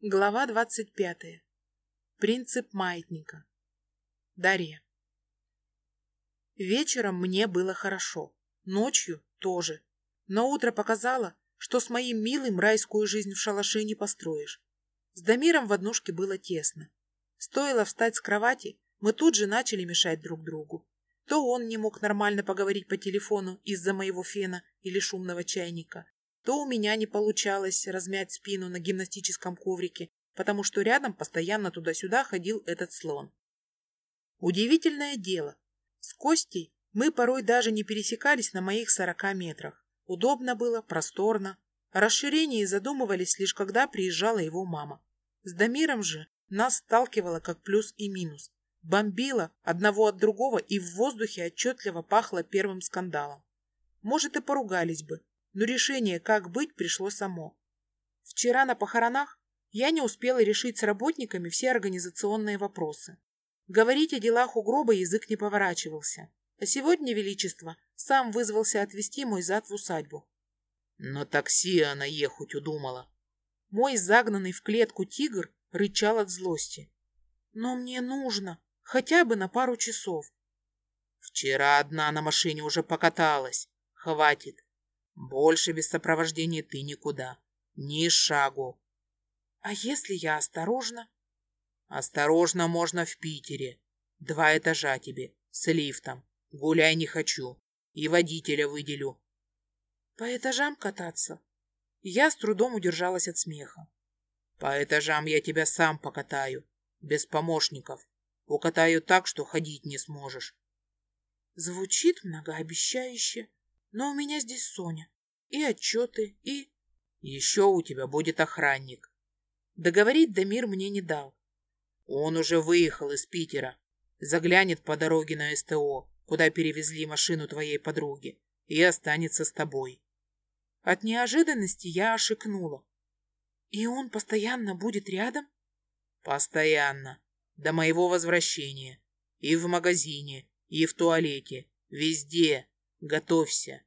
Глава двадцать пятая. Принцип маятника. Дарья. Вечером мне было хорошо, ночью тоже. Но утро показало, что с моим милым райскую жизнь в шалаше не построишь. С Дамиром в однушке было тесно. Стоило встать с кровати, мы тут же начали мешать друг другу. То он не мог нормально поговорить по телефону из-за моего фена или шумного чайника, то у меня не получалось размять спину на гимнастическом коврике, потому что рядом постоянно туда-сюда ходил этот слон. Удивительное дело. С Костей мы порой даже не пересекались на моих сорока метрах. Удобно было, просторно. О задумывались лишь когда приезжала его мама. С Дамиром же нас сталкивало как плюс и минус. Бомбило одного от другого и в воздухе отчетливо пахло первым скандалом. Может, и поругались бы, но решение, как быть, пришло само. Вчера на похоронах я не успела решить с работниками все организационные вопросы. Говорить о делах у гроба язык не поворачивался. А сегодня Величество сам вызвался отвезти мой зад в усадьбу. На такси она ехать удумала. Мой загнанный в клетку тигр рычал от злости. Но мне нужно, хотя бы на пару часов. Вчера одна на машине уже покаталась. Хватит. Больше без сопровождения ты никуда. Ни шагу. А если я осторожно? Осторожно можно в Питере. Два этажа тебе, с лифтом. Гуляй не хочу. И водителя выделю. По этажам кататься? Я с трудом удержалась от смеха. По этажам я тебя сам покатаю. Без помощников. Укатаю так, что ходить не сможешь. Звучит многообещающе. Но у меня здесь Соня. И отчеты, и... Еще у тебя будет охранник. Договорить Дамир мне не дал. Он уже выехал из Питера. Заглянет по дороге на СТО, куда перевезли машину твоей подруги, и останется с тобой. От неожиданности я ошикнула. И он постоянно будет рядом? Постоянно. До моего возвращения. И в магазине, и в туалете. Везде. Готовься.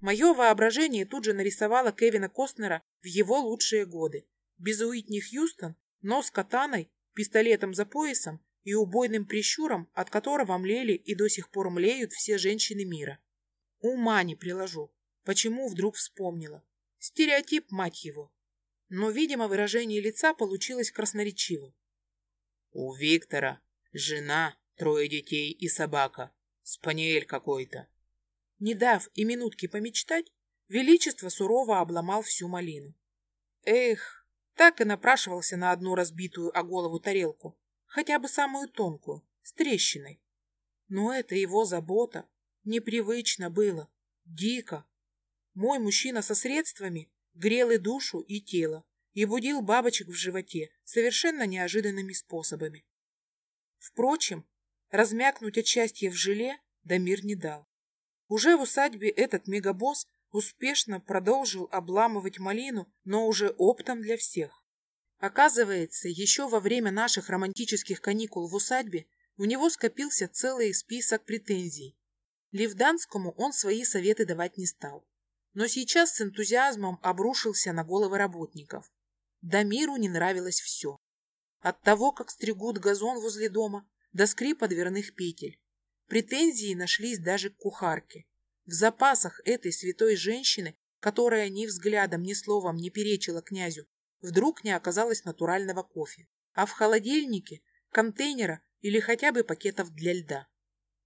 Мое воображение тут же нарисовало Кевина Костнера в его лучшие годы. Без Уитни Хьюстон, но с катаной, пистолетом за поясом и убойным прищуром, от которого млели и до сих пор млеют все женщины мира. Ума не приложу. Почему вдруг вспомнила? Стереотип, мать его. Но, видимо, выражение лица получилось красноречивым. У Виктора жена, трое детей и собака. Спаниель какой-то. Не дав и минутки помечтать, Величество сурово обломал всю малину. Эх, так и напрашивался на одну разбитую о голову тарелку, хотя бы самую тонкую, с трещиной. Но это его забота. Непривычно было, дико. Мой мужчина со средствами грел и душу, и тело, и будил бабочек в животе совершенно неожиданными способами. Впрочем, размякнуть от счастья в желе Дамир не дал. Уже в усадьбе этот мегабосс успешно продолжил обламывать малину, но уже оптом для всех. Оказывается, еще во время наших романтических каникул в усадьбе у него скопился целый список претензий. Ливданскому он свои советы давать не стал. Но сейчас с энтузиазмом обрушился на головы работников. Дамиру не нравилось все. От того, как стригут газон возле дома, до скрипа дверных петель. Претензии нашлись даже к кухарке. В запасах этой святой женщины, которая ни взглядом, ни словом не перечила князю, вдруг не оказалось натурального кофе, а в холодильнике контейнера или хотя бы пакетов для льда.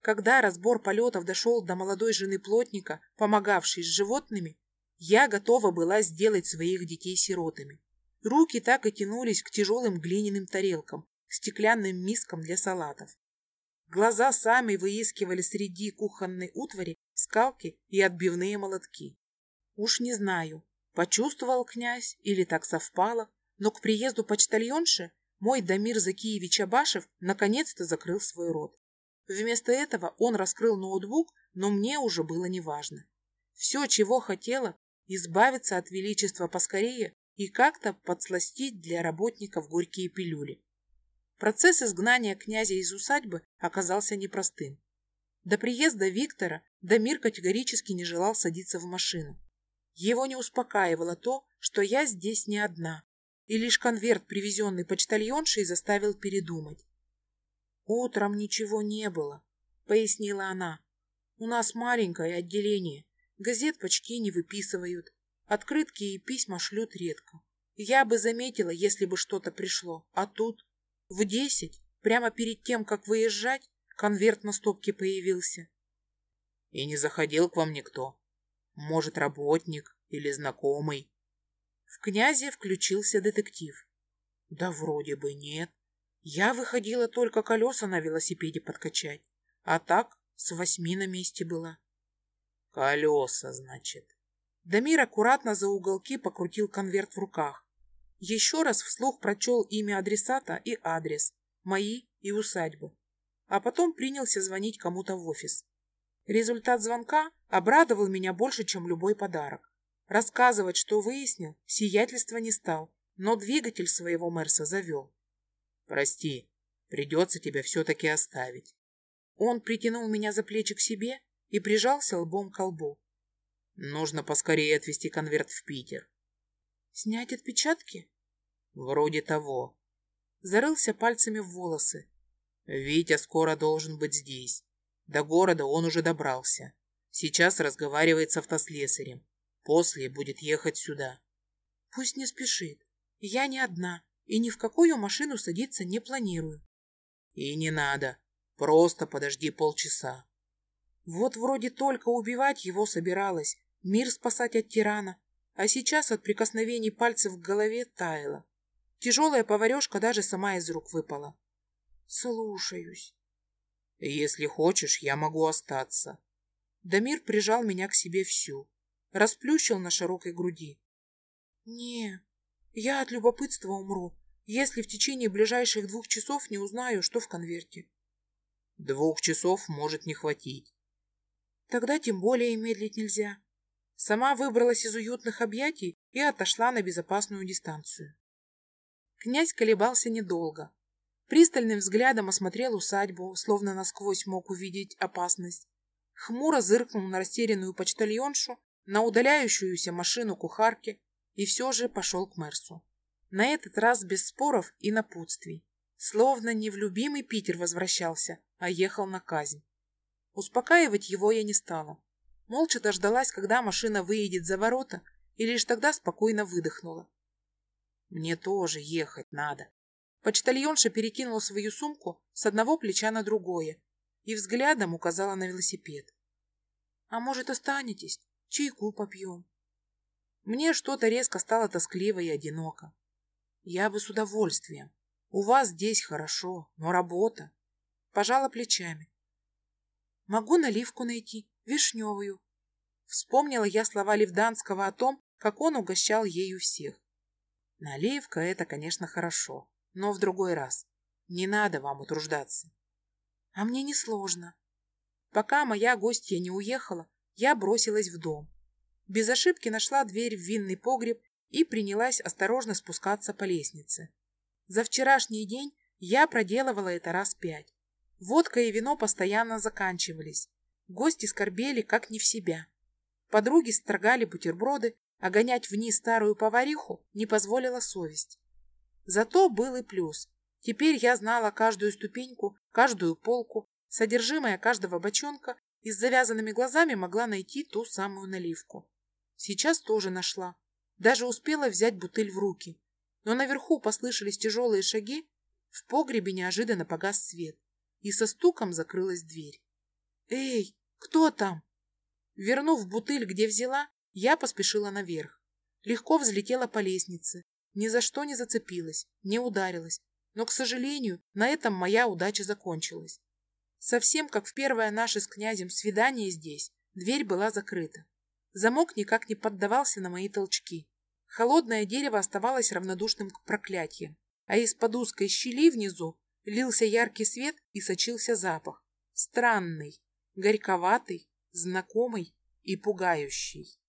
Когда разбор полетов дошел до молодой жены плотника, помогавшей с животными, я готова была сделать своих детей сиротами. Руки так и тянулись к тяжелым глиняным тарелкам, стеклянным мискам для салатов. Глаза сами выискивали среди кухонной утвари скалки и отбивные молотки. Уж не знаю, почувствовал князь или так совпало, но к приезду почтальонши мой Дамир Закиевич Абашев наконец-то закрыл свой рот. Вместо этого он раскрыл ноутбук, но мне уже было неважно. Все, чего хотела, избавиться от величества поскорее и как-то подсластить для работников горькие пилюли. Процесс изгнания князя из усадьбы оказался непростым. До приезда Виктора Дамир категорически не желал садиться в машину. Его не успокаивало то, что я здесь не одна. и лишь конверт, привезенный почтальоншей, заставил передумать. «Утром ничего не было», — пояснила она. «У нас маленькое отделение, газет почти не выписывают, открытки и письма шлют редко. Я бы заметила, если бы что-то пришло, а тут в десять, прямо перед тем, как выезжать, конверт на стопке появился. И не заходил к вам никто? Может, работник или знакомый? В князе включился детектив. Да вроде бы нет. Я выходила только колеса на велосипеде подкачать, а так с восьми на месте была. Колеса, значит. Дамир аккуратно за уголки покрутил конверт в руках. Еще раз вслух прочел имя адресата и адрес, мои и усадьбы. А потом принялся звонить кому-то в офис. Результат звонка обрадовал меня больше, чем любой подарок. Рассказывать, что выяснил, сиятельство не стал, но двигатель своего Мерса завел. «Прости, придется тебя все-таки оставить». Он притянул меня за плечи к себе и прижался лбом к лбу. «Нужно поскорее отвезти конверт в Питер». «Снять отпечатки?» «Вроде того». Зарылся пальцами в волосы. «Витя скоро должен быть здесь. До города он уже добрался. Сейчас разговаривает с автослесарем. После будет ехать сюда. Пусть не спешит. Я не одна, и ни в какую машину садиться не планирую. И не надо. Просто подожди полчаса. Вот вроде только убивать его собиралась, мир спасать от тирана, а сейчас от прикосновений пальцев к голове таяла. Тяжелая поварешка даже сама из рук выпала. Слушаюсь. Если хочешь, я могу остаться. Дамир прижал меня к себе всю, расплющил на широкой груди. Не, я от любопытства умру, если в течение ближайших двух часов не узнаю, что в конверте. Двух часов может не хватить. Тогда тем более медлить нельзя. Сама выбралась из уютных объятий и отошла на безопасную дистанцию. Князь колебался недолго. Пристальным взглядом осмотрел усадьбу, словно насквозь мог увидеть опасность. Хмуро зыркнул на растерянную почтальоншу, на удаляющуюся машину кухарки и все же пошел к Мерсу. На этот раз без споров и напутствий. Словно не в любимый Питер возвращался, а ехал на казнь. Успокаивать его я не стала. Молча дождалась, когда машина выедет за ворота, и лишь тогда спокойно выдохнула. Мне тоже ехать надо. Почтальонша перекинула свою сумку с одного плеча на другое и взглядом указала на велосипед. «А может, останетесь? Чайку попьем?» Мне что-то резко стало тоскливо и одиноко. Я бы с удовольствием. У вас здесь хорошо, но работа. Пожала плечами. Могу наливку найти, вишневую. Вспомнила я слова Левданского о том, как он угощал ею всех. Наливка — это, конечно, хорошо но в другой раз. Не надо вам утруждаться. А мне не сложно. Пока моя гостья не уехала, я бросилась в дом. Без ошибки нашла дверь в винный погреб и принялась осторожно спускаться по лестнице. За вчерашний день я проделывала это раз пять. Водка и вино постоянно заканчивались. Гости скорбели как не в себя. Подруги строгали бутерброды, а гонять вниз старую повариху не позволила совесть. Зато был и плюс. Теперь я знала каждую ступеньку, каждую полку, содержимое каждого бочонка и с завязанными глазами могла найти ту самую наливку. Сейчас тоже нашла. Даже успела взять бутыль в руки. Но наверху послышались тяжелые шаги, в погребе неожиданно погас свет, и со стуком закрылась дверь. «Эй, кто там?» Вернув бутыль, где взяла, я поспешила наверх. Легко взлетела по лестнице, ни за что не зацепилась, не ударилась, но, к сожалению, на этом моя удача закончилась. Совсем как в первое наше с князем свидание здесь, дверь была закрыта. Замок никак не поддавался на мои толчки. Холодное дерево оставалось равнодушным к проклятиям, а из-под узкой щели внизу лился яркий свет и сочился запах. Странный, горьковатый, знакомый и пугающий.